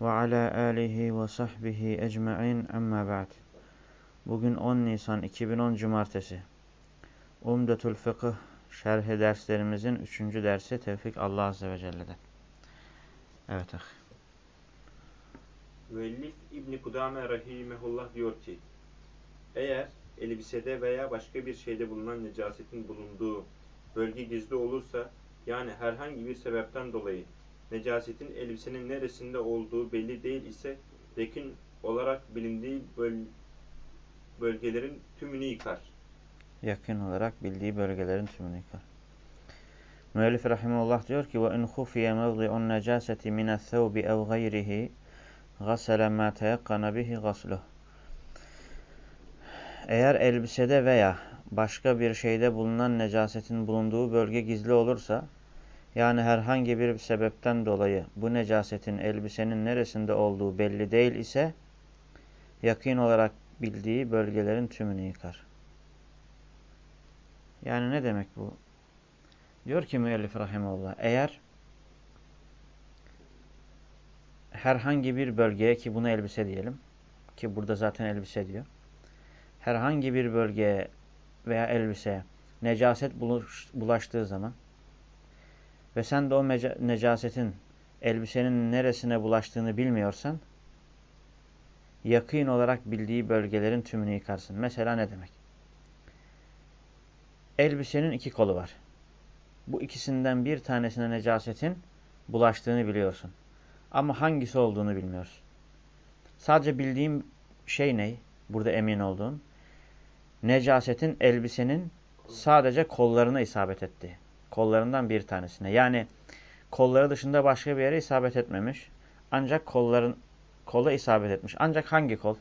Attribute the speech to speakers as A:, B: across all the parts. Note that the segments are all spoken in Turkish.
A: ve ala alihi ve sahbihi ecmaîn amma ba'd. Bugün 10 Nisan 2010 Cumartesi. Umdetül Fıkıh şerhi derslerimizin 3. dersi Tevfik Allah Azze ve Celle'den. Evet ah.
B: Müellif İbni Kudame Rahimehullah diyor ki, eğer elbisede veya başka bir şeyde bulunan necasetin bulunduğu bölge gizli olursa, yani herhangi bir sebepten dolayı necasetin elbisenin neresinde olduğu belli değil ise yakın olarak bilindiği böl bölgelerin tümünü yıkar.
A: Yakın olarak bildiği bölgelerin tümünü yıkar. Müellif rahimullah diyor ki in khufiye mevdi'un necaseti min thawbi ev gayrihi gasala ma teyakkana bihi gasluh. Eğer elbisede veya başka bir şeyde bulunan necasetin bulunduğu bölge gizli olursa yani herhangi bir sebepten dolayı bu necasetin elbisenin neresinde olduğu belli değil ise yakın olarak bildiği bölgelerin tümünü yıkar. Yani ne demek bu? Diyor ki müellif rahimeullah eğer herhangi bir bölgeye ki bunu elbise diyelim ki burada zaten elbise diyor. Herhangi bir bölgeye veya elbiseye necaset bulaştığı zaman ve sen de o necasetin elbisenin neresine bulaştığını bilmiyorsan yakın olarak bildiği bölgelerin tümünü yıkarsın. Mesela ne demek? Elbisenin iki kolu var. Bu ikisinden bir tanesine necasetin bulaştığını biliyorsun. Ama hangisi olduğunu bilmiyorsun. Sadece bildiğim şey ne? Burada emin olduğun. Necasetin elbisenin sadece kollarına isabet etti. Kollarından bir tanesine. Yani kolları dışında başka bir yere isabet etmemiş. Ancak kolların kola isabet etmiş. Ancak hangi kol?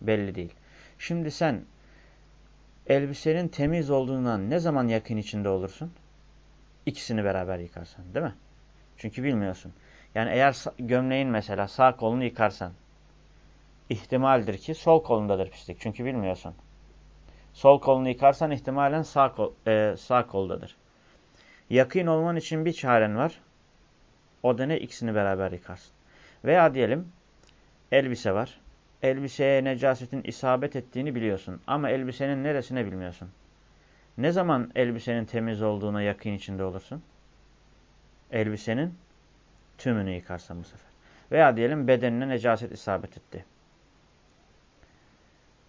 A: Belli değil. Şimdi sen elbisenin temiz olduğundan ne zaman yakın içinde olursun? İkisini beraber yıkarsan değil mi? Çünkü bilmiyorsun. Yani eğer gömleğin mesela sağ kolunu yıkarsan ihtimaldir ki sol kolundadır pislik. Çünkü bilmiyorsun. Sol kolunu yıkarsan ihtimalen sağ, kol, e, sağ koldadır. Yakın olman için bir çaren var. O da ne? İkisini beraber yıkarsın. Veya diyelim elbise var. Elbiseye necasetin isabet ettiğini biliyorsun. Ama elbisenin neresine bilmiyorsun. Ne zaman elbisenin temiz olduğuna yakın içinde olursun? Elbisenin tümünü yıkarsan bu sefer. Veya diyelim bedenine necaset isabet etti.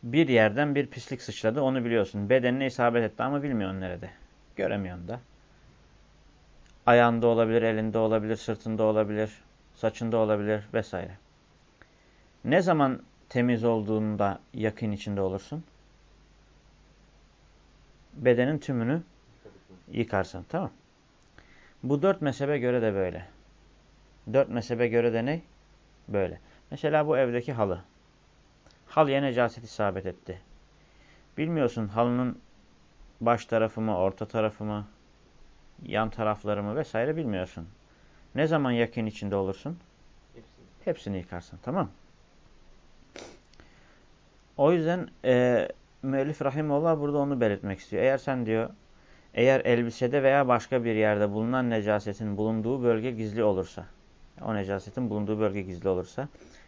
A: Bir yerden bir pislik sıçradı onu biliyorsun. Bedenine isabet etti ama bilmiyorsun nerede. Göremiyorsun da. Ayağında olabilir, elinde olabilir, sırtında olabilir, saçında olabilir vesaire. Ne zaman temiz olduğunda yakın içinde olursun? Bedenin tümünü yıkarsın. Tamam. Bu dört mezhebe göre de böyle. Dört mezhebe göre de ne? Böyle. Mesela bu evdeki halı. Halıya necaset isabet etti. Bilmiyorsun halının baş tarafı mı, orta tarafı mı, yan taraflarımı vesaire bilmiyorsun. Ne zaman yakın içinde olursun? Hepsini, Hepsini yıkarsın. Tamam O yüzden e, müellif rahimullah burada onu belirtmek istiyor. Eğer sen diyor, eğer elbisede veya başka bir yerde bulunan necasetin bulunduğu bölge gizli olursa, o necasetin bulunduğu bölge gizli olursa,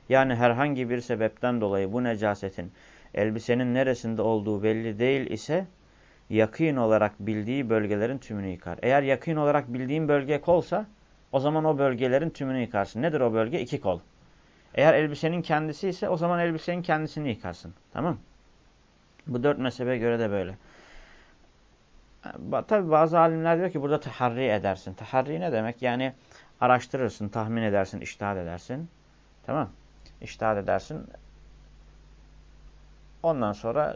A: yani herhangi bir sebepten dolayı bu necasetin elbisenin neresinde olduğu belli değil ise, yakın olarak bildiği bölgelerin tümünü yıkar. Eğer yakın olarak bildiğin bölge kolsa o zaman o bölgelerin tümünü yıkarsın. Nedir o bölge? İki kol. Eğer elbisenin kendisi ise o zaman elbisenin kendisini yıkarsın. Tamam Bu dört mezhebe göre de böyle. Tabi bazı alimler diyor ki burada taharri edersin. Taharri ne demek? Yani araştırırsın, tahmin edersin, iştihad edersin. Tamam İştihad edersin. Ondan sonra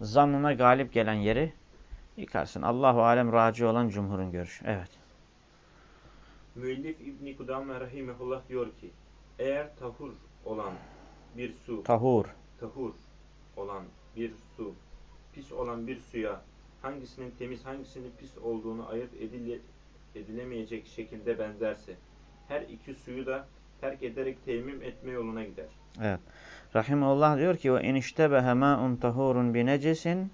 A: zannına galip gelen yeri Yıkarsın. Allahu alem raci olan cumhurun görüşü. Evet.
B: Müellif İbn Kudame rahimehullah diyor ki: Eğer tahur olan bir su,
A: Tahur.
B: tahur olan bir su, pis olan bir suya hangisinin temiz hangisinin pis olduğunu ayırt edile, edilemeyecek şekilde benzerse her iki suyu da terk ederek teyemmüm etme yoluna gider.
A: Evet. Rahimullah diyor ki ve in iştebehe ma'un tahurun bi necesin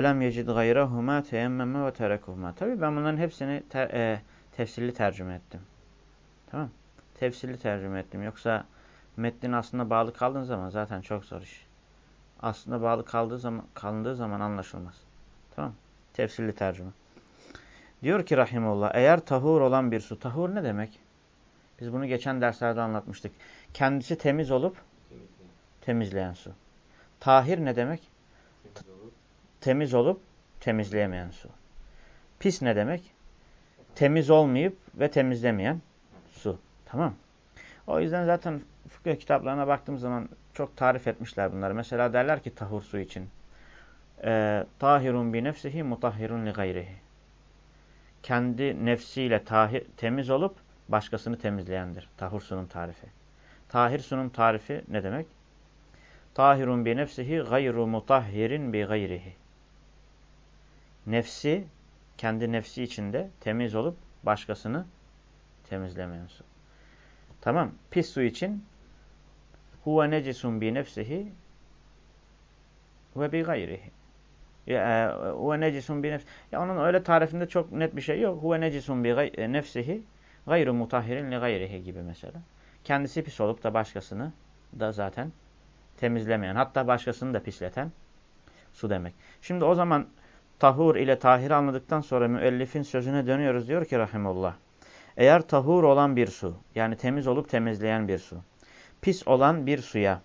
A: yecid gayrahuma teyemmeme ve terekuhuma. Tabii ben bunların hepsini ter, e, tefsirli tercüme ettim. Tamam? Tefsirli tercüme ettim. Yoksa metnin aslında bağlı kaldığın zaman zaten çok zor iş. Aslında bağlı kaldığı zaman kalındığı zaman anlaşılmaz. Tamam? Tefsirli tercüme. Diyor ki rahimullah eğer tahur olan bir su. Tahur ne demek? Biz bunu geçen derslerde anlatmıştık. Kendisi temiz olup
B: Temizleyen,
A: su. Tahir ne demek?
B: temiz.
A: Temiz olup temizleyemeyen su. Pis ne demek? Temiz olmayıp ve temizlemeyen su. Tamam. O yüzden zaten fıkıh kitaplarına baktığım zaman çok tarif etmişler bunları. Mesela derler ki tahur su için. E, tahirun bi nefsihi mutahhirun li gayrihi. Kendi nefsiyle tahir, temiz olup başkasını temizleyendir. Tahur sunun tarifi. Tahir sunun tarifi ne demek? Tahirun bi nefsihi gayru mutahhirin bi gayrihi. Nefsi, kendi nefsi içinde temiz olup başkasını temizlemeyen su. Tamam. Pis su için huve necisun bi nefsihi ve bi gayrihi. E, huve necisun bi nefsihi. Onun öyle tarifinde çok net bir şey yok. Huve necisun bi e, nefsihi gayru mutahhirin li gayrihi gibi mesela. Kendisi pis olup da başkasını da zaten temizlemeyen, hatta başkasını da pisleten su demek. Şimdi o zaman tahur ile tahir anladıktan sonra müellifin sözüne dönüyoruz. Diyor ki rahimullah. Eğer tahur olan bir su, yani temiz olup temizleyen bir su, pis olan bir suya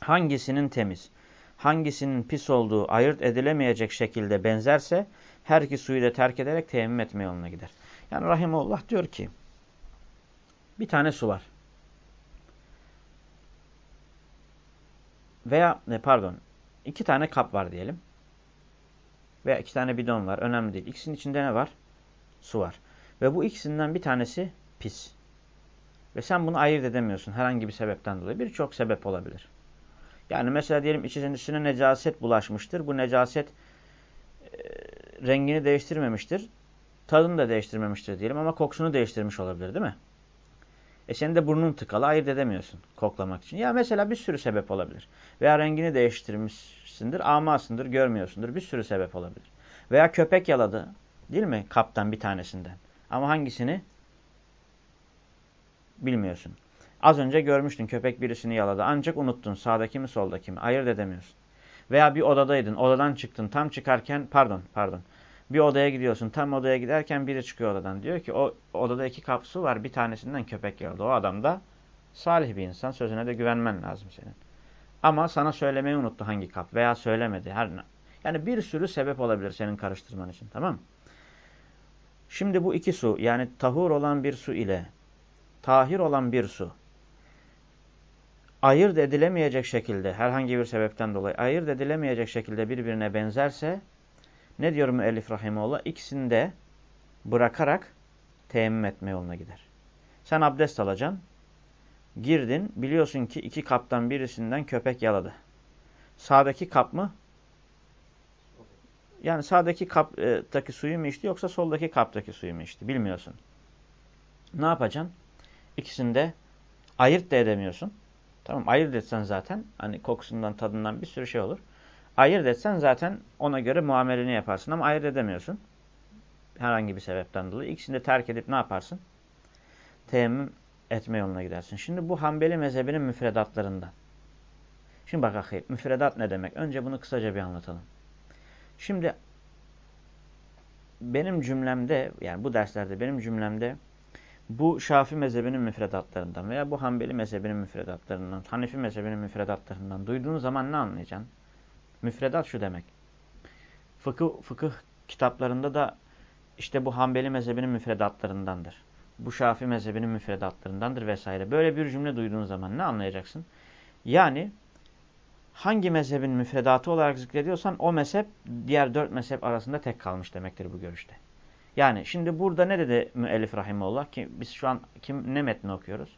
A: hangisinin temiz, hangisinin pis olduğu ayırt edilemeyecek şekilde benzerse her iki suyu da terk ederek teyemmüm etme yoluna gider. Yani rahimullah diyor ki bir tane su var. Veya ne pardon iki tane kap var diyelim. Veya iki tane bidon var. Önemli değil. İkisinin içinde ne var? Su var. Ve bu ikisinden bir tanesi pis. Ve sen bunu ayırt edemiyorsun herhangi bir sebepten dolayı. Birçok sebep olabilir. Yani mesela diyelim içerisine necaset bulaşmıştır. Bu necaset e, rengini değiştirmemiştir. Tadını da değiştirmemiştir diyelim ama kokusunu değiştirmiş olabilir değil mi? E senin de burnun tıkalı ayırt edemiyorsun koklamak için. Ya mesela bir sürü sebep olabilir. Veya rengini değiştirmişsindir, amasındır, görmüyorsundur. Bir sürü sebep olabilir. Veya köpek yaladı değil mi kaptan bir tanesinden. Ama hangisini bilmiyorsun. Az önce görmüştün köpek birisini yaladı. Ancak unuttun sağdaki mi soldaki mi ayırt edemiyorsun. Veya bir odadaydın odadan çıktın tam çıkarken pardon pardon. Bir odaya gidiyorsun tam odaya giderken biri çıkıyor odadan. Diyor ki o odada iki kap su var bir tanesinden köpek yaladı. O adam da salih bir insan sözüne de güvenmen lazım senin. Ama sana söylemeyi unuttu hangi kap veya söylemedi. Her Yani bir sürü sebep olabilir senin karıştırman için tamam mı? Şimdi bu iki su yani tahur olan bir su ile tahir olan bir su ayırt edilemeyecek şekilde herhangi bir sebepten dolayı ayırt edilemeyecek şekilde birbirine benzerse ne diyor müellif rahimullah? İkisini de bırakarak teyemmüm etme yoluna gider. Sen abdest alacaksın. Girdin. Biliyorsun ki iki kaptan birisinden köpek yaladı. Sağdaki kap mı? Yani sağdaki kaptaki suyu mu içti yoksa soldaki kaptaki suyu mu içti? Bilmiyorsun. Ne yapacaksın? İkisini de ayırt da edemiyorsun. Tamam ayırt etsen zaten hani kokusundan tadından bir sürü şey olur. Ayırt etsen zaten ona göre muameleni yaparsın ama ayırt edemiyorsun. Herhangi bir sebepten dolayı. İkisini de terk edip ne yaparsın? Teyemmüm etme yoluna gidersin. Şimdi bu Hanbeli mezhebinin müfredatlarından. Şimdi bak akıyım. Müfredat ne demek? Önce bunu kısaca bir anlatalım. Şimdi benim cümlemde yani bu derslerde benim cümlemde bu Şafi mezhebinin müfredatlarından veya bu Hanbeli mezhebinin müfredatlarından, Hanefi mezhebinin müfredatlarından duyduğun zaman ne anlayacaksın? Müfredat şu demek. Fıkıh, fıkıh kitaplarında da işte bu Hanbeli mezhebinin müfredatlarındandır. Bu Şafi mezhebinin müfredatlarındandır vesaire. Böyle bir cümle duyduğun zaman ne anlayacaksın? Yani hangi mezhebin müfredatı olarak zikrediyorsan o mezhep diğer dört mezhep arasında tek kalmış demektir bu görüşte. Yani şimdi burada ne dedi müellif rahimullah ki biz şu an kim ne metni okuyoruz?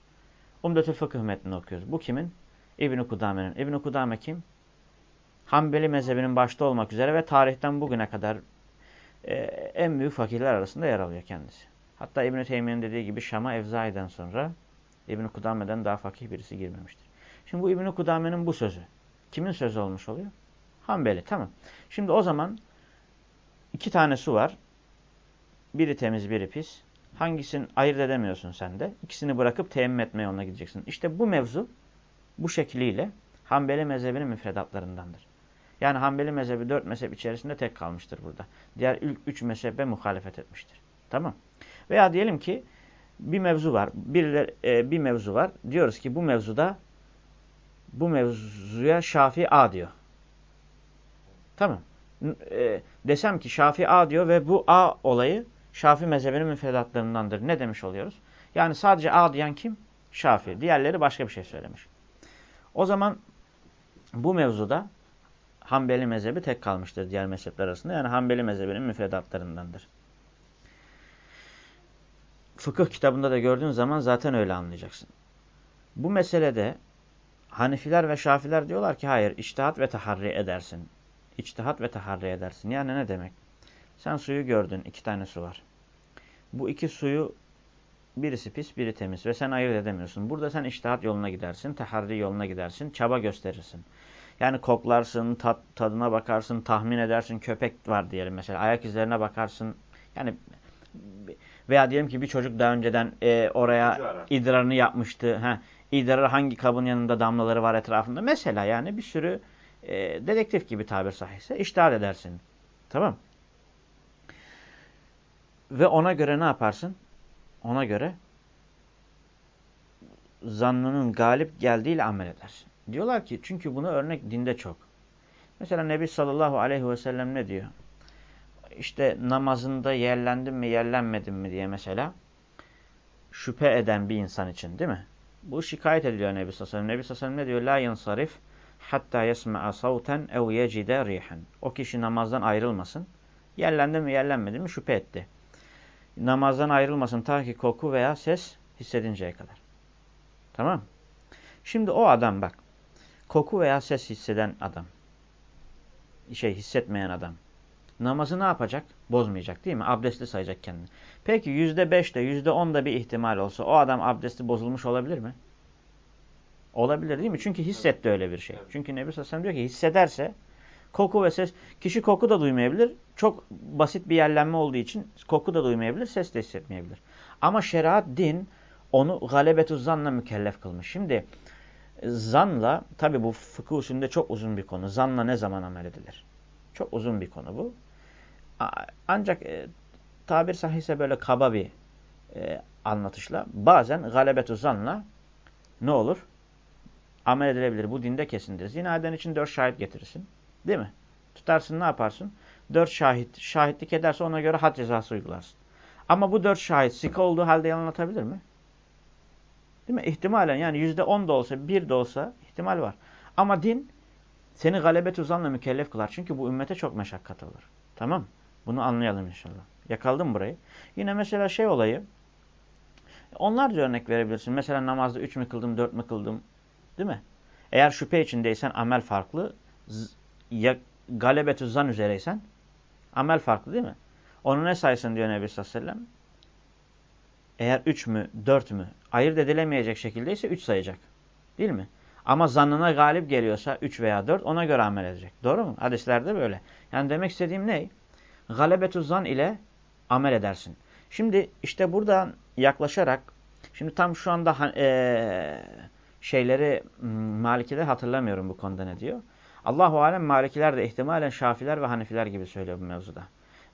A: Umdetül fıkıh metnini okuyoruz. Bu kimin? İbn-i Kudame'nin. İbn-i Kudame kim? Hanbeli mezhebinin başta olmak üzere ve tarihten bugüne kadar e, en büyük fakirler arasında yer alıyor kendisi. Hatta İbn-i Teymiye'nin dediği gibi Şam'a Evzai'den sonra İbn-i Kudame'den daha fakih birisi girmemiştir. Şimdi bu İbn-i Kudame'nin bu sözü. Kimin sözü olmuş oluyor? Hanbeli. Tamam. Şimdi o zaman iki tane su var. Biri temiz, biri pis. Hangisini ayırt edemiyorsun sen de. İkisini bırakıp teyemmüm etme yoluna gideceksin. İşte bu mevzu bu şekliyle Hanbeli mezhebinin müfredatlarındandır. Yani Hanbeli mezhebi dört mezhep içerisinde tek kalmıştır burada. Diğer ilk üç mezhebe muhalefet etmiştir. Tamam. Veya diyelim ki bir mevzu var. Bir, e, bir mevzu var. Diyoruz ki bu mevzuda bu mevzuya Şafii A diyor. Tamam. E, desem ki Şafii A diyor ve bu A olayı Şafii mezhebinin müfredatlarındandır. Ne demiş oluyoruz? Yani sadece A diyen kim? Şafii. Diğerleri başka bir şey söylemiş. O zaman bu mevzuda Hanbeli mezhebi tek kalmıştır diğer mezhepler arasında. Yani Hanbeli mezhebinin müfredatlarındandır. Fıkıh kitabında da gördüğün zaman zaten öyle anlayacaksın. Bu meselede Hanifiler ve Şafiler diyorlar ki hayır içtihat ve taharri edersin. İçtihat ve taharri edersin. Yani ne demek? Sen suyu gördün. iki tane su var. Bu iki suyu birisi pis, biri temiz ve sen ayırt edemiyorsun. Burada sen içtihat yoluna gidersin, taharri yoluna gidersin, çaba gösterirsin. Yani koklarsın, tat, tadına bakarsın, tahmin edersin. Köpek var diyelim mesela. Ayak izlerine bakarsın. Yani veya diyelim ki bir çocuk daha önceden e, oraya idrarını yapmıştı. Heh, idrarı hangi kabın yanında damlaları var etrafında. Mesela yani bir sürü e, dedektif gibi tabir sahihse iştihar edersin. Tamam. Ve ona göre ne yaparsın? Ona göre zannının galip geldiğiyle amel edersin. Diyorlar ki çünkü bunu örnek dinde çok. Mesela Nebi sallallahu aleyhi ve sellem ne diyor? İşte namazında yerlendim mi yerlenmedim mi diye mesela şüphe eden bir insan için değil mi? Bu şikayet ediliyor Nebi sallallahu aleyhi ve sellem. Nebi sallallahu aleyhi ve sellem ne diyor? La yansarif hatta yesma'a savten ev yecide rihen. O kişi namazdan ayrılmasın. Yerlendi mi yerlenmedi mi şüphe etti. Namazdan ayrılmasın ta ki koku veya ses hissedinceye kadar. Tamam Şimdi o adam bak koku veya ses hisseden adam, şey hissetmeyen adam, namazı ne yapacak? Bozmayacak değil mi? Abdestli sayacak kendini. Peki yüzde beşte, yüzde onda bir ihtimal olsa o adam abdesti bozulmuş olabilir mi? Olabilir değil mi? Çünkü hissetti öyle bir şey. Çünkü Nebi Sallallahu diyor ki hissederse koku ve ses, kişi koku da duymayabilir. Çok basit bir yerlenme olduğu için koku da duymayabilir, ses de hissetmeyebilir. Ama şeriat, din onu galebetü zanla mükellef kılmış. Şimdi zanla, tabi bu fıkıh usulünde çok uzun bir konu. Zanla ne zaman amel edilir? Çok uzun bir konu bu. Ancak e, tabir sahihse böyle kaba bir e, anlatışla bazen galebetü zanla ne olur? Amel edilebilir. Bu dinde kesindir. Zina eden için dört şahit getirirsin. Değil mi? Tutarsın ne yaparsın? Dört şahit şahitlik ederse ona göre had cezası uygularsın. Ama bu dört şahit sika olduğu halde yalan atabilir mi? Değil mi? İhtimalen yani yüzde on da olsa, bir de olsa ihtimal var. Ama din seni galebet uzanla mükellef kılar. Çünkü bu ümmete çok meşakkat olur. Tamam Bunu anlayalım inşallah. Yakaldın burayı? Yine mesela şey olayı. Onlarca örnek verebilirsin. Mesela namazda üç mü kıldım, dört mü kıldım. Değil mi? Eğer şüphe içindeysen amel farklı. Ya galebetü zan üzereysen amel farklı değil mi? Onu ne saysın diyor Nebi sallallahu aleyhi ve sellem? eğer 3 mü 4 mü ayırt edilemeyecek şekildeyse 3 sayacak. Değil mi? Ama zannına galip geliyorsa 3 veya 4 ona göre amel edecek. Doğru mu? Hadislerde böyle. Yani demek istediğim ne? Galebetü zan ile amel edersin. Şimdi işte buradan yaklaşarak şimdi tam şu anda e, şeyleri hmm, Maliki'de hatırlamıyorum bu konuda ne diyor. Allahu alem Malikiler de ihtimalen Şafiler ve Hanifiler gibi söylüyor bu mevzuda.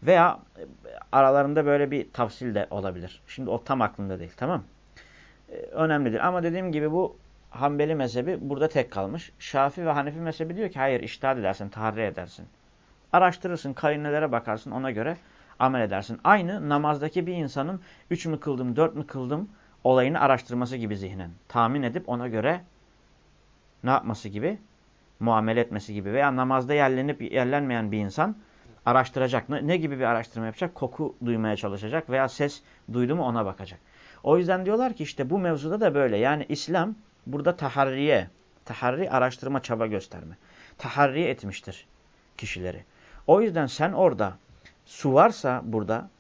A: Veya aralarında böyle bir tavsil de olabilir. Şimdi o tam aklımda değil. Tamam ee, Önemlidir. Ama dediğim gibi bu Hanbeli mezhebi burada tek kalmış. Şafi ve Hanefi mezhebi diyor ki hayır iştihad edersin, tahrir edersin. Araştırırsın, karinelere bakarsın ona göre amel edersin. Aynı namazdaki bir insanın üç mü kıldım, dört mü kıldım olayını araştırması gibi zihnen. Tahmin edip ona göre ne yapması gibi? Muamele etmesi gibi. Veya namazda yerlenip yerlenmeyen bir insan araştıracak. Ne, ne gibi bir araştırma yapacak? Koku duymaya çalışacak veya ses duydu mu ona bakacak. O yüzden diyorlar ki işte bu mevzuda da böyle. Yani İslam burada taharriye, Taharri araştırma, çaba gösterme. Taharri etmiştir kişileri. O yüzden sen orada su varsa burada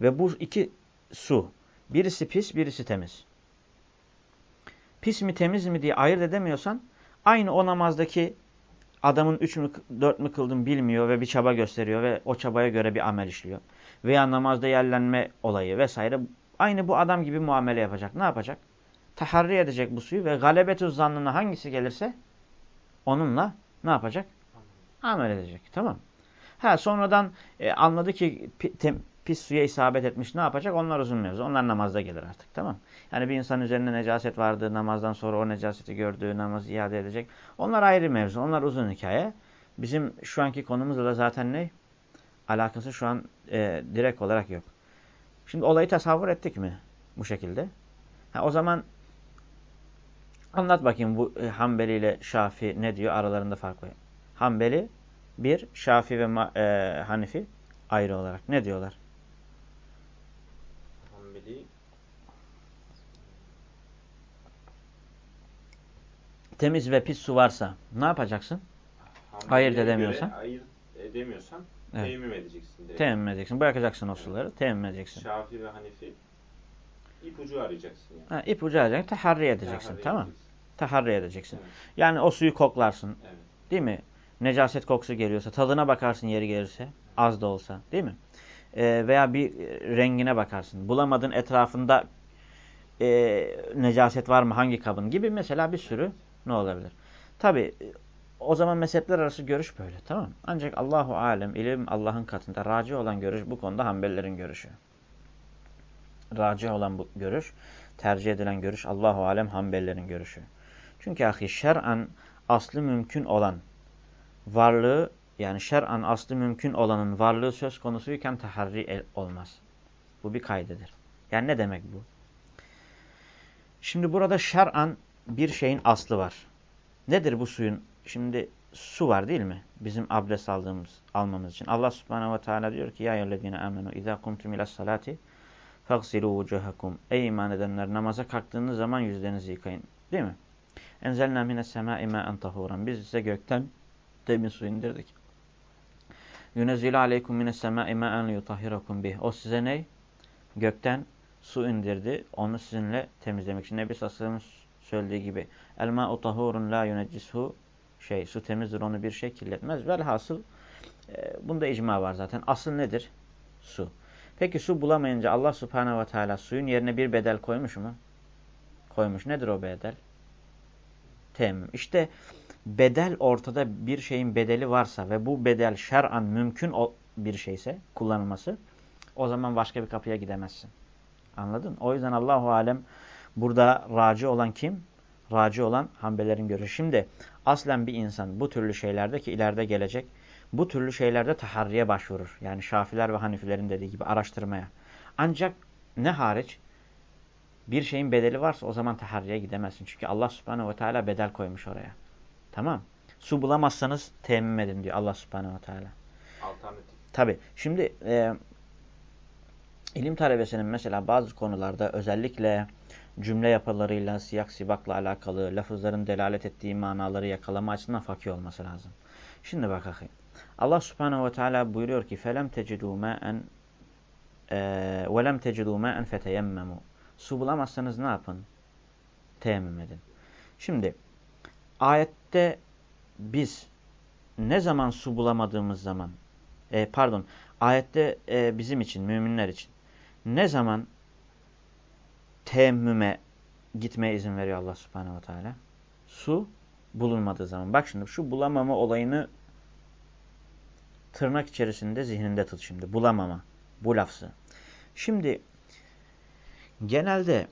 A: ve bu iki su birisi pis birisi temiz. Pis mi temiz mi diye ayırt edemiyorsan aynı o namazdaki adamın üç mü dört mü kıldım bilmiyor ve bir çaba gösteriyor ve o çabaya göre bir amel işliyor. Veya namazda yerlenme olayı vesaire aynı bu adam gibi muamele yapacak. Ne yapacak? Taharri edecek bu suyu ve galebetü zannına hangisi gelirse onunla ne yapacak? Amel edecek. Tamam. Ha sonradan e, anladı ki tem, pis suya isabet etmiş ne yapacak? Onlar uzun mevzu. Onlar namazda gelir artık. Tamam. Yani bir insan üzerinde necaset vardı. Namazdan sonra o necaseti gördüğü namazı iade edecek. Onlar ayrı mevzu. Onlar uzun hikaye. Bizim şu anki konumuzla da zaten ne? Alakası şu an e, direkt olarak yok. Şimdi olayı tasavvur ettik mi? Bu şekilde. Ha, o zaman anlat bakayım bu e, Hanbeli ile Şafi ne diyor? Aralarında fark var. Hanbeli bir, Şafi ve e, Hanifi ayrı olarak. Ne diyorlar?
B: Hanbeli
A: Temiz ve pis su varsa ne yapacaksın? Ayırt edemiyorsan?
B: Ayırt edemiyorsan evet. teyemmüm edeceksin. Direkt.
A: Teyemmüm edeceksin. Bırakacaksın o suları. Evet. Teyemmüm edeceksin.
B: Şafi ve Hanifi ipucu arayacaksın. Yani.
A: Ha, ipucu arayacaksın. Taharri edeceksin. Taharri tamam edeceksin. Taharri edeceksin. Evet. Yani o suyu koklarsın. Evet. Değil mi? Necaset kokusu geliyorsa tadına bakarsın yeri gelirse. Az da olsa. Değil mi? Ee, veya bir rengine bakarsın. Bulamadın etrafında e, necaset var mı hangi kabın gibi mesela bir sürü ne olabilir. Tabi o zaman mezhepler arası görüş böyle tamam Ancak Allahu alem ilim Allah'ın katında raci olan görüş bu konuda Hanbelilerin görüşü. Raci olan bu görüş, tercih edilen görüş Allahu alem Hanbelilerin görüşü. Çünkü ahi şer'an aslı mümkün olan varlığı yani şer'an aslı mümkün olanın varlığı söz konusuyken taharri olmaz. Bu bir kaydedir. Yani ne demek bu? Şimdi burada şer'an bir şeyin aslı var. Nedir bu suyun? Şimdi su var değil mi? Bizim abdest aldığımız, almamız için. Allah subhanehu ve teala diyor ki Ya eyyühellezine amenu izâ kumtum ilas salati fagsilû vucuhakum. Ey iman edenler namaza kalktığınız zaman yüzlerinizi yıkayın. Değil mi? Enzelnâ mines semâi mâen tahûran. Biz size gökten demin su indirdik. Yunezzilu aleykum mines semâi mâen liyutahhirakum bih. O size ne? Gökten su indirdi. Onu sizinle temizlemek için. Nebi Sallallahu söylediği gibi. El ma'u tahurun la yuneccishu şey su temizdir onu bir şey kirletmez. Velhasıl e, bunda icma var zaten. Asıl nedir? Su. Peki su bulamayınca Allah subhanehu ve teala suyun yerine bir bedel koymuş mu? Koymuş. Nedir o bedel? Temmüm. İşte bedel ortada bir şeyin bedeli varsa ve bu bedel şer'an mümkün bir şeyse kullanılması o zaman başka bir kapıya gidemezsin. Anladın? O yüzden Allahu alem burada raci olan kim? Raci olan Hanbelerin görüşü. Şimdi aslen bir insan bu türlü şeylerde ki ileride gelecek bu türlü şeylerde taharriye başvurur. Yani Şafiler ve Hanifilerin dediği gibi araştırmaya. Ancak ne hariç? Bir şeyin bedeli varsa o zaman taharriye gidemezsin. Çünkü Allah subhanehu ve teala bedel koymuş oraya. Tamam. Su bulamazsanız temmim edin diyor Allah subhanehu ve teala.
B: Alternatif.
A: Tabi. Şimdi e, ilim talebesinin mesela bazı konularda özellikle cümle yapılarıyla, siyak sibakla alakalı lafızların delalet ettiği manaları yakalama açısından fakir olması lazım. Şimdi bak bakayım. Allah subhanehu ve teala buyuruyor ki فَلَمْ تَجِدُوا مَاً وَلَمْ تَجِدُوا مَاً فَتَيَمَّمُوا Su bulamazsanız ne yapın? Teyemmüm edin. Şimdi ayette biz ne zaman su bulamadığımız zaman e, pardon ayette e, bizim için müminler için ne zaman teyemmüme gitmeye izin veriyor Allah subhanehu ve teala? Su bulunmadığı zaman. Bak şimdi şu bulamama olayını tırnak içerisinde zihninde tut şimdi. Bulamama. Bu lafzı. Şimdi genelde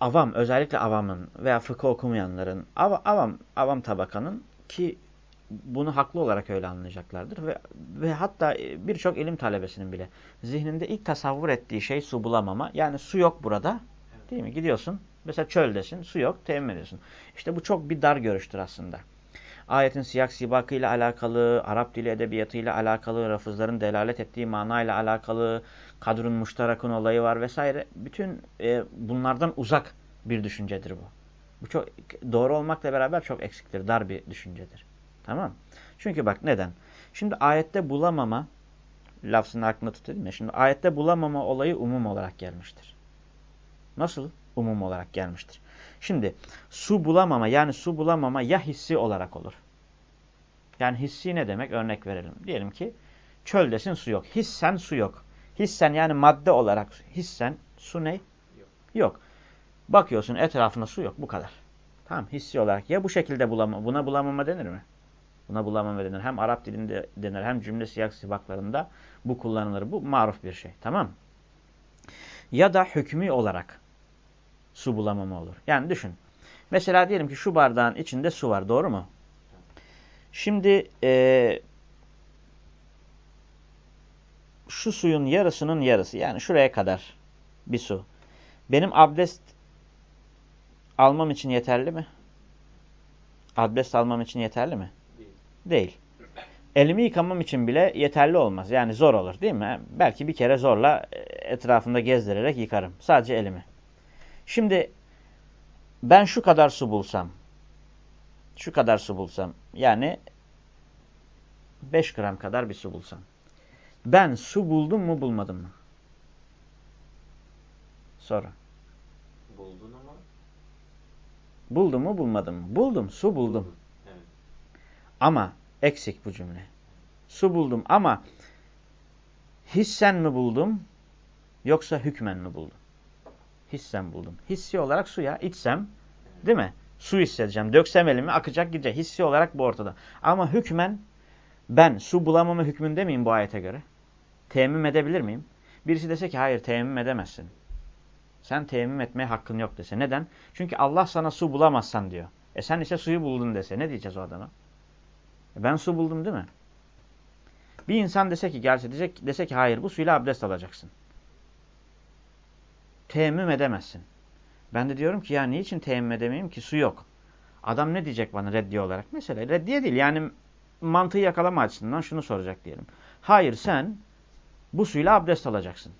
A: avam özellikle avamın veya fıkıh okumayanların av, avam avam tabakanın ki bunu haklı olarak öyle anlayacaklardır ve ve hatta birçok ilim talebesinin bile zihninde ilk tasavvur ettiği şey su bulamama. Yani su yok burada. Değil mi? Gidiyorsun. Mesela çöldesin. Su yok. Temin ediyorsun. İşte bu çok bir dar görüştür aslında. Ayetin siyak sibakıyla alakalı, Arap dili edebiyatıyla alakalı, rafızların delalet ettiği manayla alakalı, kadrun muştarakın olayı var vesaire. Bütün e, bunlardan uzak bir düşüncedir bu. Bu çok doğru olmakla beraber çok eksiktir. Dar bir düşüncedir. Tamam Çünkü bak neden? Şimdi ayette bulamama lafzını aklında tut ya. Şimdi ayette bulamama olayı umum olarak gelmiştir. Nasıl? Umum olarak gelmiştir. Şimdi su bulamama yani su bulamama ya hissi olarak olur. Yani hissi ne demek? Örnek verelim. Diyelim ki çöldesin su yok. Hissen su yok. Hissen yani madde olarak hissen su ne? Yok. yok. Bakıyorsun etrafında su yok. Bu kadar. Tamam hissi olarak. Ya bu şekilde bulamama. Buna bulamama denir mi? Buna bulamama denir. Hem Arap dilinde denir hem cümle siyak sibaklarında bu kullanılır. Bu maruf bir şey. Tamam Ya da hükmü olarak su bulamama olur. Yani düşün. Mesela diyelim ki şu bardağın içinde su var. Doğru mu? Şimdi e, şu suyun yarısının yarısı yani şuraya kadar bir su. Benim abdest almam için yeterli mi? Abdest almam için yeterli mi? Değil. Elimi yıkamam için bile yeterli olmaz. Yani zor olur değil mi? Belki bir kere zorla e, etrafında gezdirerek yıkarım. Sadece elimi. Şimdi ben şu kadar su bulsam, şu kadar su bulsam, yani 5 gram kadar bir su bulsam. Ben su buldum mu bulmadım mı? Sonra.
B: Buldun ama.
A: Buldum mu bulmadım mı? Buldum, su buldum. Evet. Ama eksik bu cümle. Su buldum ama hissen mi buldum yoksa hükmen mi buldum? Hissen buldum. Hissi olarak suya içsem değil mi? Su hissedeceğim. Döksem elimi akacak gidecek. Hissi olarak bu ortada. Ama hükmen ben su bulamama hükmünde miyim bu ayete göre? Teyemmüm edebilir miyim? Birisi dese ki hayır teyemmüm edemezsin. Sen teyemmüm etmeye hakkın yok dese. Neden? Çünkü Allah sana su bulamazsan diyor. E sen ise suyu buldun dese. Ne diyeceğiz o adama? E ben su buldum değil mi? Bir insan dese ki gelse diyecek, dese ki hayır bu suyla abdest alacaksın. Teyemmüm edemezsin. Ben de diyorum ki ya niçin teyemmüm edemeyim ki su yok. Adam ne diyecek bana reddiye olarak? Mesela reddiye değil yani mantığı yakalama açısından şunu soracak diyelim. Hayır sen bu suyla abdest alacaksın.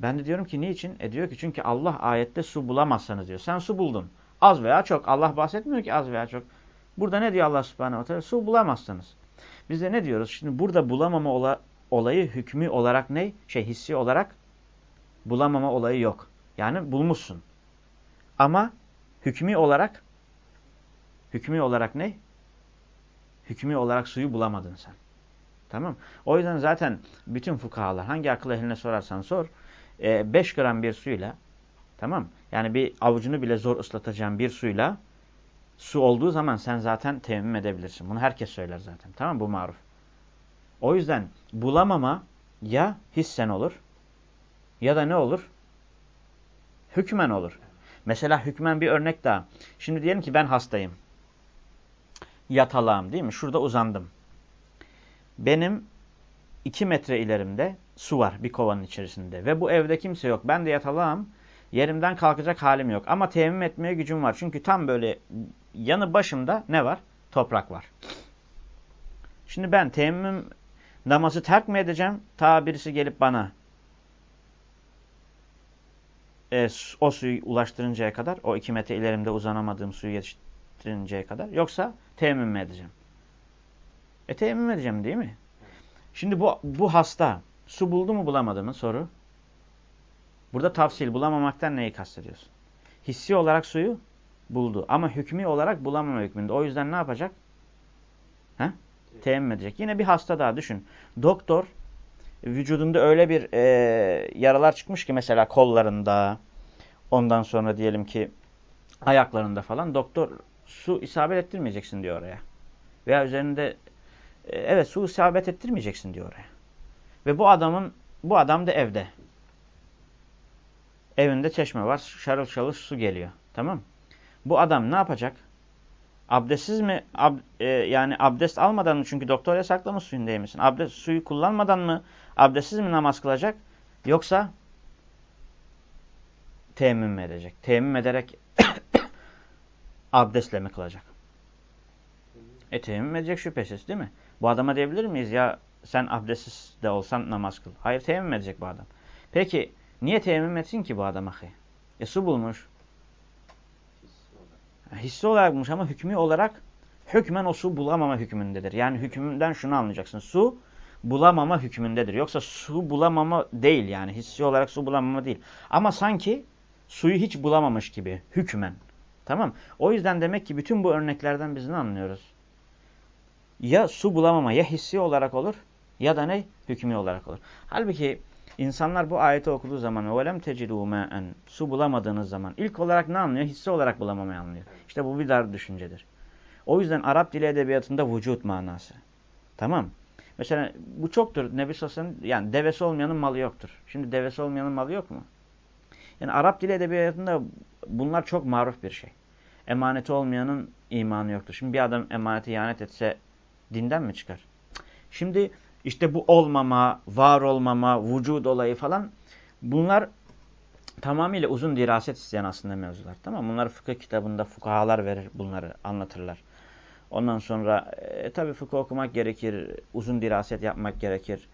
A: Ben de diyorum ki niçin? E diyor ki çünkü Allah ayette su bulamazsanız diyor. Sen su buldun. Az veya çok. Allah bahsetmiyor ki az veya çok. Burada ne diyor Allah subhanehu ve teala? Su bulamazsınız. Biz de ne diyoruz? Şimdi burada bulamama ola, olayı hükmü olarak ne? Şey hissi olarak bulamama olayı yok. Yani bulmuşsun. Ama hükmü olarak hükmü olarak ne? Hükmü olarak suyu bulamadın sen. Tamam O yüzden zaten bütün fukahalar hangi akıl ehline sorarsan sor 5 e, gram bir suyla tamam yani bir avucunu bile zor ıslatacağın bir suyla su olduğu zaman sen zaten temmim edebilirsin. Bunu herkes söyler zaten. Tamam Bu maruf. O yüzden bulamama ya hissen olur ya da ne olur? Hükmen olur. Mesela hükmen bir örnek daha. Şimdi diyelim ki ben hastayım. Yatalağım değil mi? Şurada uzandım. Benim iki metre ilerimde su var bir kovanın içerisinde. Ve bu evde kimse yok. Ben de yatalağım. Yerimden kalkacak halim yok. Ama teyemmüm etmeye gücüm var. Çünkü tam böyle yanı başımda ne var? Toprak var. Şimdi ben teyemmüm namazı terk mi edeceğim? Ta birisi gelip bana e, o suyu ulaştırıncaya kadar, o iki metre ilerimde uzanamadığım suyu yetiştirinceye kadar. Yoksa teyemmüm mü edeceğim? E teyemmüm edeceğim değil mi? Şimdi bu, bu hasta su buldu mu bulamadı mı soru? Burada tavsil bulamamaktan neyi kastediyorsun? Hissi olarak suyu buldu ama hükmü olarak bulamama hükmünde. O yüzden ne yapacak? He? Teyemmüm edecek. Yine bir hasta daha düşün. Doktor vücudunda öyle bir e, yaralar çıkmış ki mesela kollarında ondan sonra diyelim ki ayaklarında falan doktor su isabet ettirmeyeceksin diyor oraya. Veya üzerinde e, evet su isabet ettirmeyeceksin diyor oraya. Ve bu adamın bu adam da evde. Evinde çeşme var. Şarıl şarıl su geliyor. Tamam Bu adam ne yapacak? Abdestsiz mi? Ab, e, yani abdest almadan mı? Çünkü doktor yasaklamış suyun değmesin. Abdest suyu kullanmadan mı? Abdestsiz mi namaz kılacak? Yoksa teyemmüm mü edecek? Teyemmüm ederek abdestle mi kılacak? E teyemmüm edecek şüphesiz değil mi? Bu adama diyebilir miyiz ya sen abdestsiz de olsan namaz kıl. Hayır teyemmüm edecek bu adam. Peki niye teyemmüm etsin ki bu adam ahi? E su bulmuş. Hissi olarak bulmuş ama hükmü olarak hükmen o su bulamama hükmündedir. Yani hükmünden şunu anlayacaksın. Su bulamama hükmündedir. Yoksa su bulamama değil yani. Hissi olarak su bulamama değil. Ama sanki suyu hiç bulamamış gibi hükmen. Tamam. O yüzden demek ki bütün bu örneklerden biz ne anlıyoruz? Ya su bulamama ya hissi olarak olur ya da ne? Hükmü olarak olur. Halbuki insanlar bu ayeti okuduğu zaman وَلَمْ تَجِدُوا مَاً Su bulamadığınız zaman ilk olarak ne anlıyor? Hissi olarak bulamamayı anlıyor. İşte bu bir dar düşüncedir. O yüzden Arap dili edebiyatında vücut manası. Tamam. Mesela bu çoktur. Nebi Sas'ın yani devesi olmayanın malı yoktur. Şimdi devesi olmayanın malı yok mu? Yani Arap dili edebiyatında bunlar çok maruf bir şey. Emaneti olmayanın imanı yoktur. Şimdi bir adam emaneti ihanet etse dinden mi çıkar? Şimdi işte bu olmama, var olmama, vücud olayı falan bunlar tamamıyla uzun diraset isteyen aslında mevzular. Tamam Bunlar fıkıh kitabında fukahalar verir bunları anlatırlar. Ondan sonra e, tabi fıkıh okumak gerekir, uzun diraset yapmak gerekir.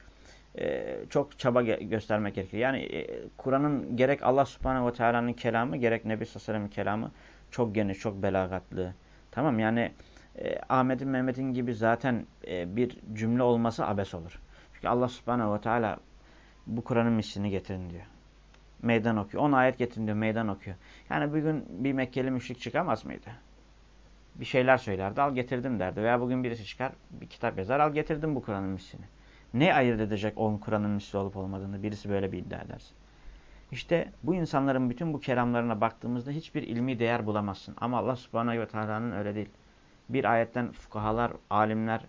A: E, çok çaba göstermek gerekir. Yani e, Kur'an'ın gerek Allah subhanehu ve teala'nın kelamı gerek Nebi sallallahu kelamı çok geniş, çok belagatlı. Tamam yani e, Ahmet'in Mehmet'in gibi zaten e, bir cümle olması abes olur. Çünkü Allah subhanehu ve teala bu Kur'an'ın mislini getirin diyor. Meydan okuyor. 10 ayet getirin diyor. Meydan okuyor. Yani bugün bir Mekkeli müşrik çıkamaz mıydı? Bir şeyler söylerdi. Al getirdim derdi. Veya bugün birisi çıkar bir kitap yazar. Al getirdim bu Kur'an'ın mislini. Ne ayırt edecek onun Kur'an'ın misli olup olmadığını birisi böyle bir iddia ederse. İşte bu insanların bütün bu kelamlarına baktığımızda hiçbir ilmi değer bulamazsın. Ama Allah subhanahu ve teala'nın öyle değil. Bir ayetten fukahalar, alimler,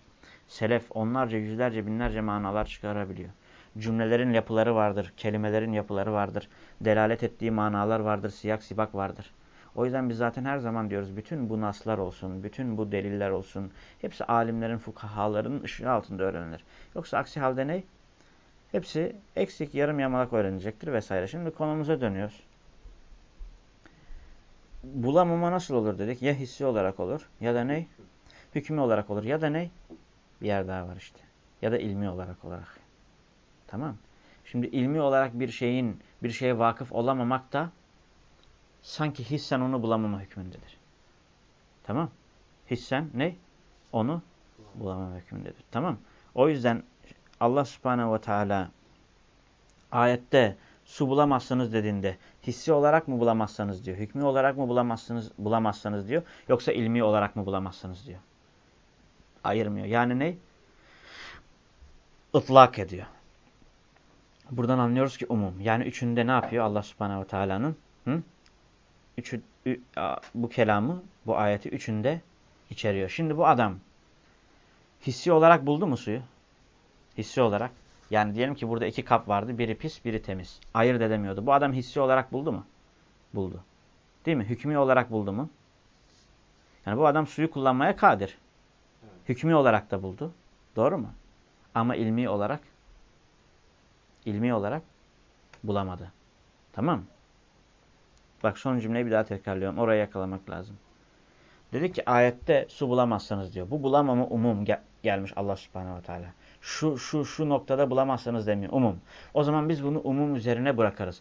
A: selef onlarca, yüzlerce, binlerce manalar çıkarabiliyor. Cümlelerin yapıları vardır, kelimelerin yapıları vardır, delalet ettiği manalar vardır, siyak sibak vardır. O yüzden biz zaten her zaman diyoruz bütün bu naslar olsun, bütün bu deliller olsun, hepsi alimlerin, fukahaların ışığı altında öğrenilir. Yoksa aksi halde ne? Hepsi eksik, yarım yamalak öğrenecektir vesaire. Şimdi konumuza dönüyoruz. Bulamama nasıl olur dedik? Ya hissi olarak olur ya da ne? Hükmü olarak olur ya da ne? Bir yer daha var işte. Ya da ilmi olarak olarak. Tamam. Şimdi ilmi olarak bir şeyin bir şeye vakıf olamamak da sanki hissen onu bulamama hükmündedir. Tamam. Hissen ne? Onu bulamama hükmündedir. Tamam. O yüzden Allah subhanehu ve teala ayette su bulamazsınız dediğinde hissi olarak mı bulamazsanız diyor. Hükmü olarak mı bulamazsınız, bulamazsanız diyor. Yoksa ilmi olarak mı bulamazsınız diyor. Ayırmıyor. Yani ne? Itlak ediyor. Buradan anlıyoruz ki umum. Yani üçünde ne yapıyor Allah subhanehu ve teala'nın? Bu kelamı, bu ayeti üçünde içeriyor. Şimdi bu adam hissi olarak buldu mu suyu? Hissi olarak. Yani diyelim ki burada iki kap vardı. Biri pis, biri temiz. Ayırt edemiyordu. Bu adam hissi olarak buldu mu? Buldu. Değil mi? Hükmü olarak buldu mu? Yani bu adam suyu kullanmaya kadir. Hükmü olarak da buldu. Doğru mu? Ama ilmi olarak ilmi olarak bulamadı. Tamam Bak son cümleyi bir daha tekrarlıyorum. Orayı yakalamak lazım. Dedi ki ayette su bulamazsanız diyor. Bu bulamama umum gel gelmiş Allah subhanehu ve teala şu şu şu noktada bulamazsanız demiyor. Umum. O zaman biz bunu umum üzerine bırakarız.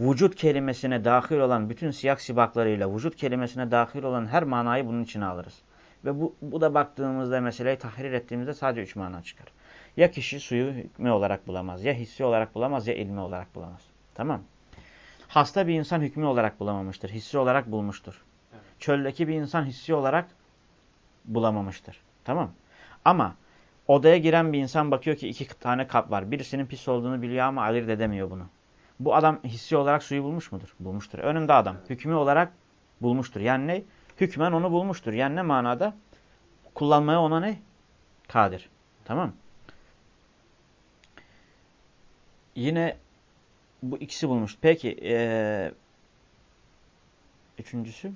A: Vücut kelimesine dahil olan bütün siyak sibaklarıyla vücut kelimesine dahil olan her manayı bunun içine alırız. Ve bu, bu da baktığımızda meseleyi tahrir ettiğimizde sadece üç mana çıkar. Ya kişi suyu hükmü olarak bulamaz, ya hissi olarak bulamaz, ya ilmi olarak bulamaz. Tamam Hasta bir insan hükmü olarak bulamamıştır, hissi olarak bulmuştur. Evet. Çöldeki bir insan hissi olarak bulamamıştır. Tamam Ama Odaya giren bir insan bakıyor ki iki tane kap var. Birisinin pis olduğunu biliyor ama ayırt edemiyor bunu. Bu adam hissi olarak suyu bulmuş mudur? Bulmuştur. Önünde adam. Hükmü olarak bulmuştur. Yani ne? Hükmen onu bulmuştur. Yani ne manada? Kullanmaya ona ne? Kadir. Tamam Yine bu ikisi bulmuş. Peki ee, üçüncüsü?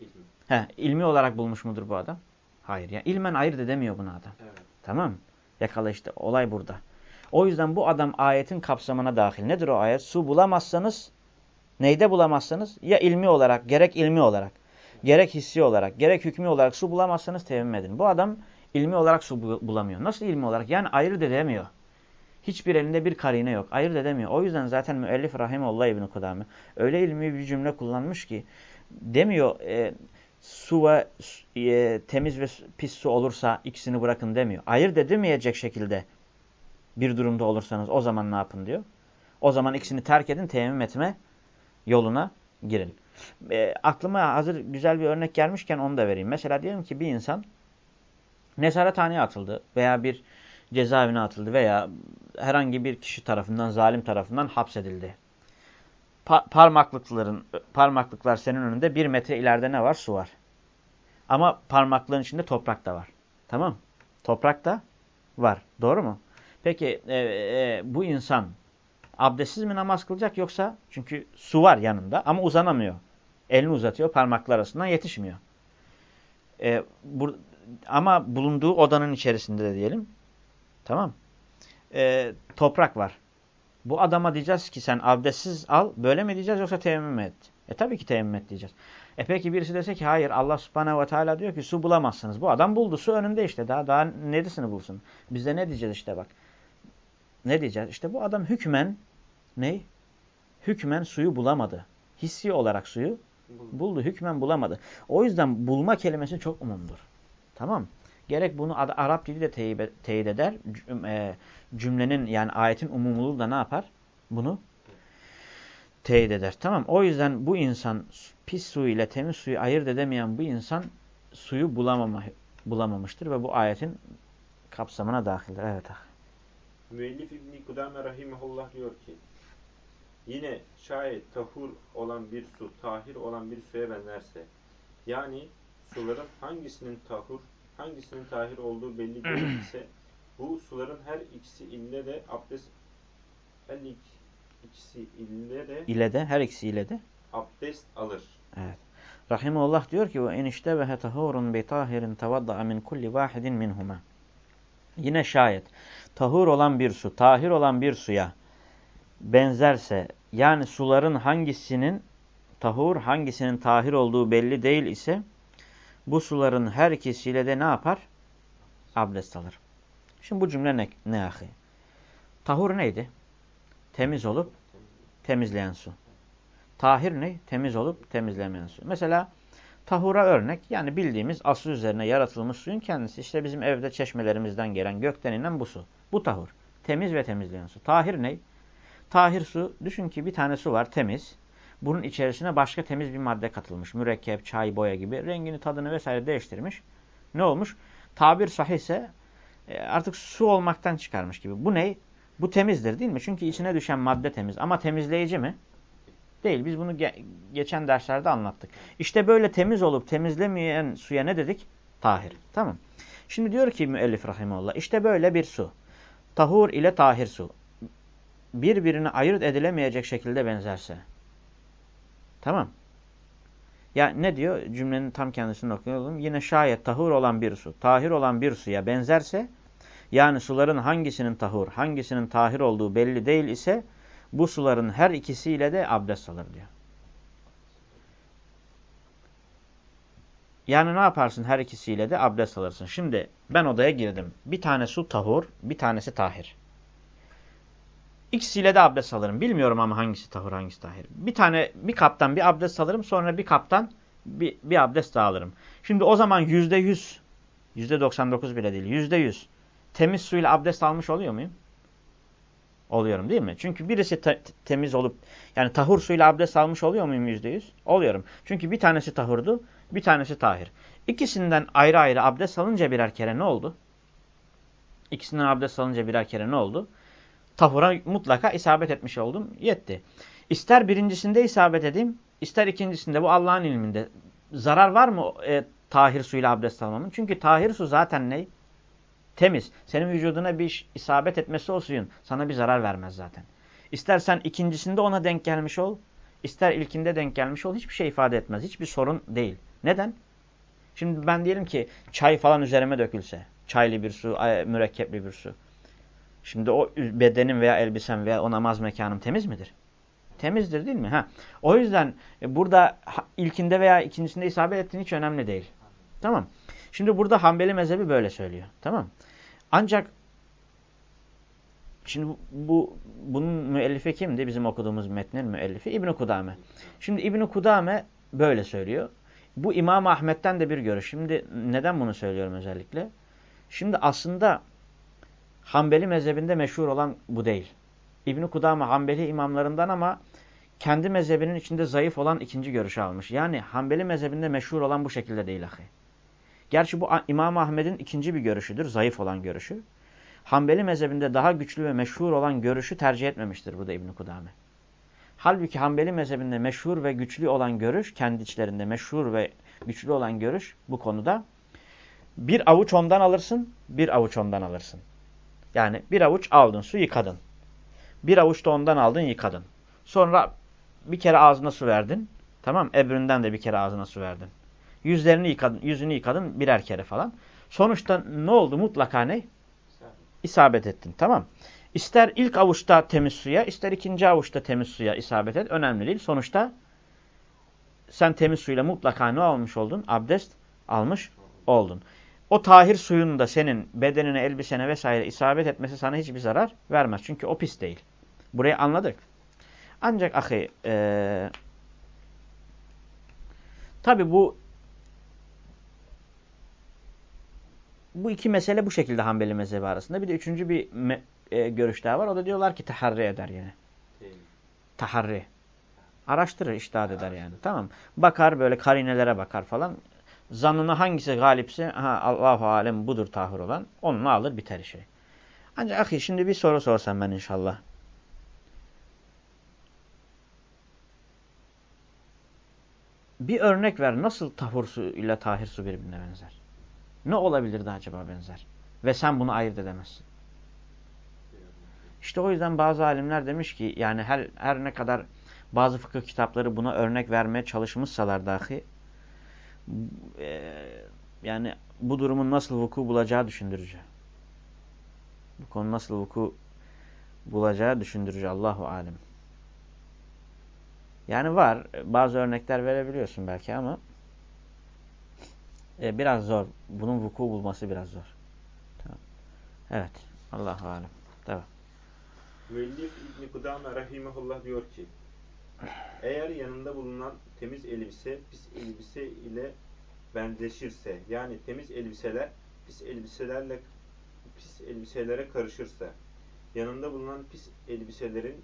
A: İlmi. He, ilmi olarak bulmuş mudur bu adam? Hayır. Yani ilmen ayırt edemiyor bunu adam. Evet. Tamam Yakala işte olay burada. O yüzden bu adam ayetin kapsamına dahil. Nedir o ayet? Su bulamazsanız neyde bulamazsanız ya ilmi olarak gerek ilmi olarak gerek hissi olarak gerek hükmü olarak su bulamazsanız tevim edin. Bu adam ilmi olarak su bulamıyor. Nasıl ilmi olarak? Yani ayırt edemiyor. Hiçbir elinde bir karine yok. Ayırt edemiyor. O yüzden zaten müellif rahimullah İbn-i Kudami öyle ilmi bir cümle kullanmış ki demiyor e, su ve e, temiz ve pis su olursa ikisini bırakın demiyor. Ayırt edemeyecek şekilde bir durumda olursanız o zaman ne yapın diyor. O zaman ikisini terk edin, teyemmüm etme yoluna girin. E, aklıma hazır güzel bir örnek gelmişken onu da vereyim. Mesela diyelim ki bir insan nezarethaneye atıldı veya bir cezaevine atıldı veya herhangi bir kişi tarafından, zalim tarafından hapsedildi. Pa parmaklıkların, parmaklıklar senin önünde bir metre ileride ne var? Su var. Ama parmaklığın içinde toprak da var. Tamam Toprak da var. Doğru mu? Peki e, e, bu insan abdestsiz mi namaz kılacak yoksa çünkü su var yanında ama uzanamıyor. Elini uzatıyor parmaklar arasından yetişmiyor. E, bur ama bulunduğu odanın içerisinde de diyelim. Tamam. E, toprak var. Bu adama diyeceğiz ki sen abdestsiz al böyle mi diyeceğiz yoksa teyemmüm et? E tabii ki teyemmüm et diyeceğiz. E peki birisi dese ki hayır Allah subhanehu ve teala diyor ki su bulamazsınız. Bu adam buldu su önünde işte daha daha neresini bulsun? Biz de ne diyeceğiz işte bak. Ne diyeceğiz? İşte bu adam hükmen ne? Hükmen suyu bulamadı. Hissi olarak suyu buldu. Hükmen bulamadı. O yüzden bulma kelimesi çok umumdur. Tamam Gerek bunu Arap dili de teyit eder. E, cümlenin yani ayetin umumluluğu da ne yapar? Bunu teyit eder. Tamam O yüzden bu insan pis su ile temiz suyu ayırt edemeyen bu insan suyu bulamama, bulamamıştır ve bu ayetin kapsamına dahildir. Evet.
B: Müellif İbni Kudame Rahimahullah diyor ki Yine şayet tahur olan bir su, tahir olan bir suya benzerse, yani suların hangisinin tahur, hangisinin tahir olduğu belli değil ise, bu suların her ikisi ille de abdest, her ikisi ille de,
A: ile de her ikisi ile de
B: abdest alır.
A: Evet. Rahimullah diyor ki ve enişte ve tahurun bi tahirin tavadda min kulli vahidin minhuma. Yine şayet tahur olan bir su, tahir olan bir suya benzerse yani suların hangisinin tahur hangisinin tahir olduğu belli değil ise bu suların her ikisiyle de ne yapar? Abdest alır. Şimdi bu cümle ne, ne ahi? Tahur neydi? Temiz olup temizleyen su. Tahir ne? Temiz olup temizlemeyen su. Mesela tahura örnek yani bildiğimiz asıl üzerine yaratılmış suyun kendisi. İşte bizim evde çeşmelerimizden gelen gökten inen bu su. Bu tahur. Temiz ve temizleyen su. Tahir ne? Tahir su, düşün ki bir tane su var temiz. Bunun içerisine başka temiz bir madde katılmış. Mürekkep, çay, boya gibi. Rengini, tadını vesaire değiştirmiş. Ne olmuş? Tabir sahihse e, artık su olmaktan çıkarmış gibi. Bu ne? Bu temizdir değil mi? Çünkü içine düşen madde temiz. Ama temizleyici mi? Değil. Biz bunu ge geçen derslerde anlattık. İşte böyle temiz olup temizlemeyen suya ne dedik? Tahir. Tamam. Şimdi diyor ki müellif rahimullah. İşte böyle bir su. Tahur ile tahir su birbirine ayırt edilemeyecek şekilde benzerse. Tamam. Ya ne diyor? Cümlenin tam kendisini okuyalım. Yine şayet tahur olan bir su, tahir olan bir suya benzerse, yani suların hangisinin tahur, hangisinin tahir olduğu belli değil ise, bu suların her ikisiyle de abdest alır diyor. Yani ne yaparsın her ikisiyle de abdest alırsın. Şimdi ben odaya girdim. Bir tane su tahur, bir tanesi tahir. İkisiyle de abdest alırım. Bilmiyorum ama hangisi tahur hangisi tahir. Bir tane bir kaptan bir abdest alırım sonra bir kaptan bir, bir abdest daha alırım. Şimdi o zaman yüzde yüz, yüzde doksan dokuz bile değil yüzde yüz temiz suyla abdest almış oluyor muyum? Oluyorum değil mi? Çünkü birisi te temiz olup yani tahur suyla abdest almış oluyor muyum yüzde yüz? Oluyorum. Çünkü bir tanesi tahurdu bir tanesi tahir. İkisinden ayrı ayrı abdest alınca birer kere ne oldu? İkisinden abdest alınca birer kere ne oldu? Tahura mutlaka isabet etmiş oldum. Yetti. İster birincisinde isabet edeyim, ister ikincisinde bu Allah'ın ilminde. Zarar var mı e, tahir suyla abdest almamın? Çünkü tahir su zaten ne? Temiz. Senin vücuduna bir isabet etmesi o suyun sana bir zarar vermez zaten. İstersen ikincisinde ona denk gelmiş ol, ister ilkinde denk gelmiş ol hiçbir şey ifade etmez. Hiçbir sorun değil. Neden? Şimdi ben diyelim ki çay falan üzerime dökülse, çaylı bir su, mürekkepli bir su. Şimdi o bedenim veya elbisem veya o namaz mekanım temiz midir? Temizdir değil mi? Ha. O yüzden e, burada ilkinde veya ikincisinde isabet ettiğin hiç önemli değil. Tamam. Şimdi burada Hanbeli mezhebi böyle söylüyor. Tamam. Ancak şimdi bu bunun müellifi kimdi? Bizim okuduğumuz metnin müellifi İbn Kudame. Şimdi İbn Kudame böyle söylüyor. Bu İmam Ahmet'ten de bir görüş. Şimdi neden bunu söylüyorum özellikle? Şimdi aslında Hanbeli mezhebinde meşhur olan bu değil. İbn-i Kudame Hanbeli imamlarından ama kendi mezhebinin içinde zayıf olan ikinci görüşü almış. Yani Hanbeli mezhebinde meşhur olan bu şekilde değil ahi. Gerçi bu İmam Ahmed'in ikinci bir görüşüdür, zayıf olan görüşü. Hanbeli mezhebinde daha güçlü ve meşhur olan görüşü tercih etmemiştir burada İbn Kudame. Halbuki Hanbeli mezhebinde meşhur ve güçlü olan görüş, kendi içlerinde meşhur ve güçlü olan görüş bu konuda bir avuç ondan alırsın, bir avuç ondan alırsın. Yani bir avuç aldın, su yıkadın. Bir avuç da ondan aldın, yıkadın. Sonra bir kere ağzına su verdin. Tamam Ebründen de bir kere ağzına su verdin. Yüzlerini yıkadın, yüzünü yıkadın birer kere falan. Sonuçta ne oldu? Mutlaka ne? İsabet ettin. Tamam. İster ilk avuçta temiz suya, ister ikinci avuçta temiz suya isabet et. Önemli değil. Sonuçta sen temiz suyla mutlaka ne almış oldun? Abdest almış oldun. O tahir suyun da senin bedenine, elbisene vesaire isabet etmesi sana hiçbir zarar vermez. Çünkü o pis değil. Burayı anladık. Ancak ahi e, tabi bu bu iki mesele bu şekilde Hanbeli mezhebi arasında. Bir de üçüncü bir e, görüş daha var. O da diyorlar ki taharri eder yine. Taharri. Araştırır, iştahat eder yani. Tamam Bakar böyle karinelere bakar falan. Zanına hangisi galipse ha Allahu alem budur tahir olan. Onunla alır biter işi. Ancak ahi şimdi bir soru sorsam ben inşallah. Bir örnek ver. Nasıl tahur su ile tahir su birbirine benzer? Ne olabilirdi acaba benzer? Ve sen bunu ayırt edemezsin. İşte o yüzden bazı alimler demiş ki yani her, her ne kadar bazı fıkıh kitapları buna örnek vermeye çalışmışsalar dahi e, yani bu durumun nasıl vuku bulacağı düşündürücü. Bu konu nasıl vuku bulacağı düşündürücü. Allahu alem. Yani var. Bazı örnekler verebiliyorsun belki ama e, biraz zor. Bunun vuku bulması biraz zor. Tamam. Evet. Allahu alem. Tamam.
B: Müellif İbn Kudame rahimehullah diyor ki eğer yanında bulunan temiz elbise pis elbise ile benzeşirse yani temiz elbiseler pis elbiselerle pis elbiselere karışırsa yanında bulunan pis elbiselerin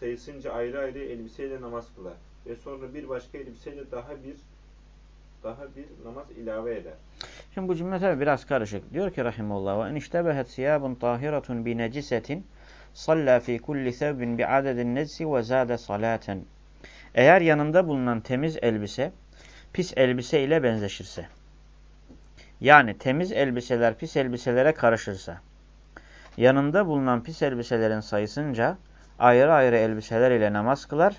B: sayısınca ayrı ayrı elbiseyle namaz kılar ve sonra bir başka elbiseyle daha bir daha bir namaz ilave eder.
A: Şimdi bu cümle tabi biraz karışık. Diyor ki rahimullah ve eniştebehet siyabun tahiratun bi necisetin salla fi kulli thevbin bi adedin necsi ve zade salaten. Eğer yanında bulunan temiz elbise pis elbise ile benzeşirse yani temiz elbiseler pis elbiselere karışırsa yanında bulunan pis elbiselerin sayısınca ayrı ayrı elbiseler ile namaz kılar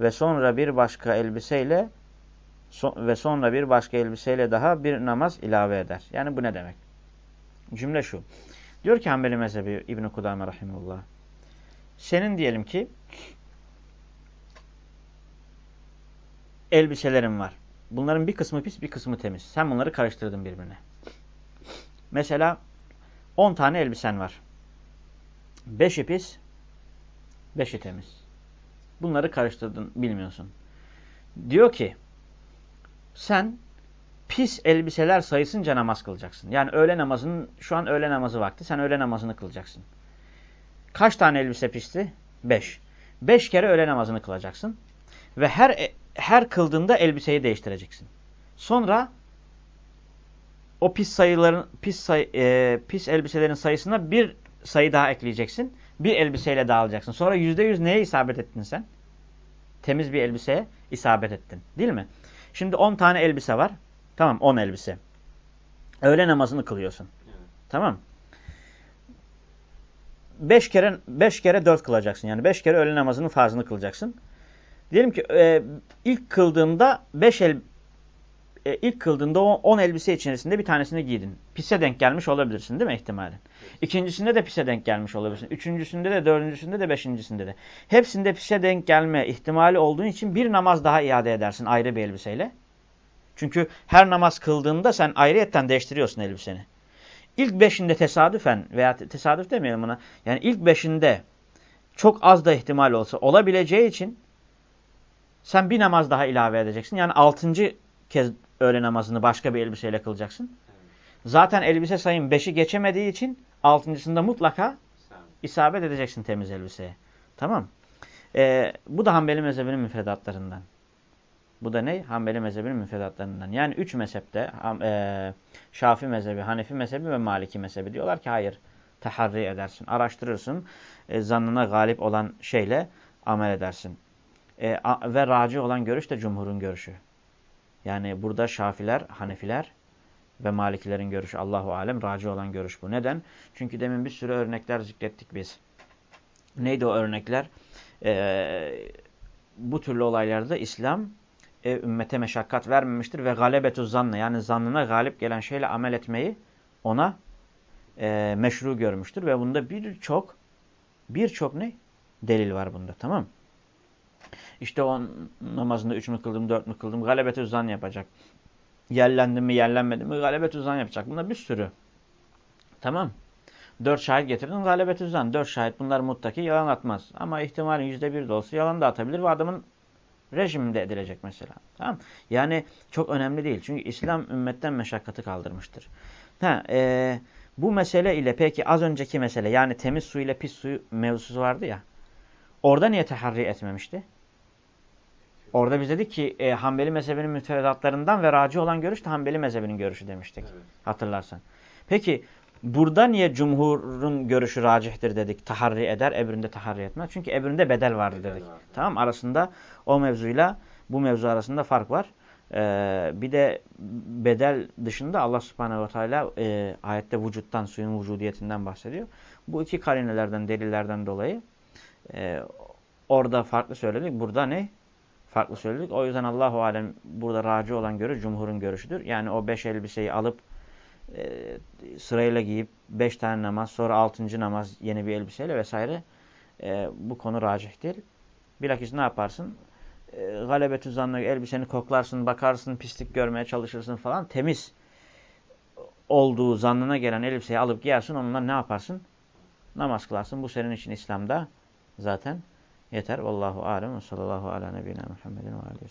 A: ve sonra bir başka elbiseyle so ve sonra bir başka elbiseyle daha bir namaz ilave eder. Yani bu ne demek? Cümle şu. Diyor ki Hanbeli mezhebi İbn-i Kudame Rahimullah. Senin diyelim ki elbiselerin var. Bunların bir kısmı pis bir kısmı temiz. Sen bunları karıştırdın birbirine. Mesela 10 tane elbisen var. 5'i pis, 5'i temiz. Bunları karıştırdın bilmiyorsun. Diyor ki sen pis elbiseler sayısınca namaz kılacaksın. Yani öğle namazının şu an öğle namazı vakti sen öğle namazını kılacaksın. Kaç tane elbise pisti? Beş. Beş kere öğle namazını kılacaksın. Ve her her kıldığında elbiseyi değiştireceksin. Sonra o pis sayıların pis say, e, pis elbiselerin sayısına bir sayı daha ekleyeceksin. Bir elbiseyle dağılacaksın. Sonra yüzde yüz neye isabet ettin sen? Temiz bir elbiseye isabet ettin. Değil mi? Şimdi 10 tane elbise var. Tamam 10 elbise. Öğle namazını kılıyorsun. Evet. Tamam. 5 kere 5 kere 4 kılacaksın. Yani 5 kere öğle namazının farzını kılacaksın. Diyelim ki e, ilk kıldığında 5 el e, ilk kıldığında 10 elbise içerisinde bir tanesini giydin. Pise denk gelmiş olabilirsin değil mi ihtimalen? İkincisinde de pise denk gelmiş olabilirsin. Üçüncüsünde de, dördüncüsünde de, beşincisinde de. Hepsinde pise denk gelme ihtimali olduğu için bir namaz daha iade edersin ayrı bir elbiseyle. Çünkü her namaz kıldığında sen ayrıyetten değiştiriyorsun elbiseni. İlk beşinde tesadüfen veya tesadüf demeyelim buna. Yani ilk beşinde çok az da ihtimal olsa olabileceği için sen bir namaz daha ilave edeceksin. Yani altıncı kez öğle namazını başka bir elbiseyle kılacaksın? Zaten elbise sayın 5'i geçemediği için altıncısında mutlaka isabet edeceksin temiz elbiseye. Tamam. Ee, bu da Hanbeli mezhebinin müfredatlarından. Bu da ne? Hanbeli mezhebinin müfredatlarından. Yani üç mezhepte e, Şafi mezhebi, Hanefi mezhebi ve Maliki mezhebi diyorlar ki hayır taharri edersin. Araştırırsın. E, zannına galip olan şeyle amel edersin. E, a, ve raci olan görüş de cumhurun görüşü. Yani burada Şafiler, Hanefiler ve Malikilerin görüşü Allahu alem raci olan görüş bu. Neden? Çünkü demin bir sürü örnekler zikrettik biz. Neydi o örnekler? Ee, bu türlü olaylarda İslam e, ümmete meşakkat vermemiştir ve galebetu zanne yani zannına galip gelen şeyle amel etmeyi ona e, meşru görmüştür ve bunda birçok birçok ne? Delil var bunda tamam İşte o namazında üç mü kıldım, dört mü kıldım, galebetü zan yapacak. Yerlendim mi, yerlenmedim mi, galebetü zan yapacak. Bunda bir sürü. Tamam Dört şahit getirdin, galebetü zan. Dört şahit bunlar muttaki yalan atmaz. Ama ihtimalin yüzde bir de olsa yalan da atabilir ve adamın rejimde edilecek mesela. Tamam Yani çok önemli değil. Çünkü İslam ümmetten meşakkatı kaldırmıştır. Ha, e, bu mesele ile peki az önceki mesele yani temiz su ile pis su mevzusu vardı ya. Orada niye teharri etmemişti? Orada biz dedik ki e, Hanbeli mezhebinin müteredatlarından ve raci olan görüş de Hanbeli mezhebinin görüşü demiştik. Evet. Hatırlarsan. Peki burada niye cumhurun görüşü racihtir dedik. Taharri eder, ebrinde taharri etmez. Çünkü ebrinde bedel vardı dedik. Bedel Tamam Arasında o mevzuyla bu mevzu arasında fark var. Ee, bir de bedel dışında Allah subhanehu ve teala e, ayette vücuttan, suyun vücudiyetinden bahsediyor. Bu iki karinelerden, delillerden dolayı e, orada farklı söyledik. Burada ne? Farklı söyledik. O yüzden Allahu Alem burada raci olan görüş cumhurun görüşüdür. Yani o beş elbiseyi alıp e, sırayla giyip beş tane namaz, sonra altıncı namaz yeni bir elbiseyle vesaire e, bu konu racih değil. Bilakis ne yaparsın? e, galebetü zannı elbiseni koklarsın, bakarsın, pislik görmeye çalışırsın falan. Temiz olduğu zannına gelen elbiseyi alıp giyersin. Onunla ne yaparsın? Namaz kılarsın. Bu senin için İslam'da zaten yeter. Vallahu alem ve sallallahu ala nebine Muhammedin ve aleyhi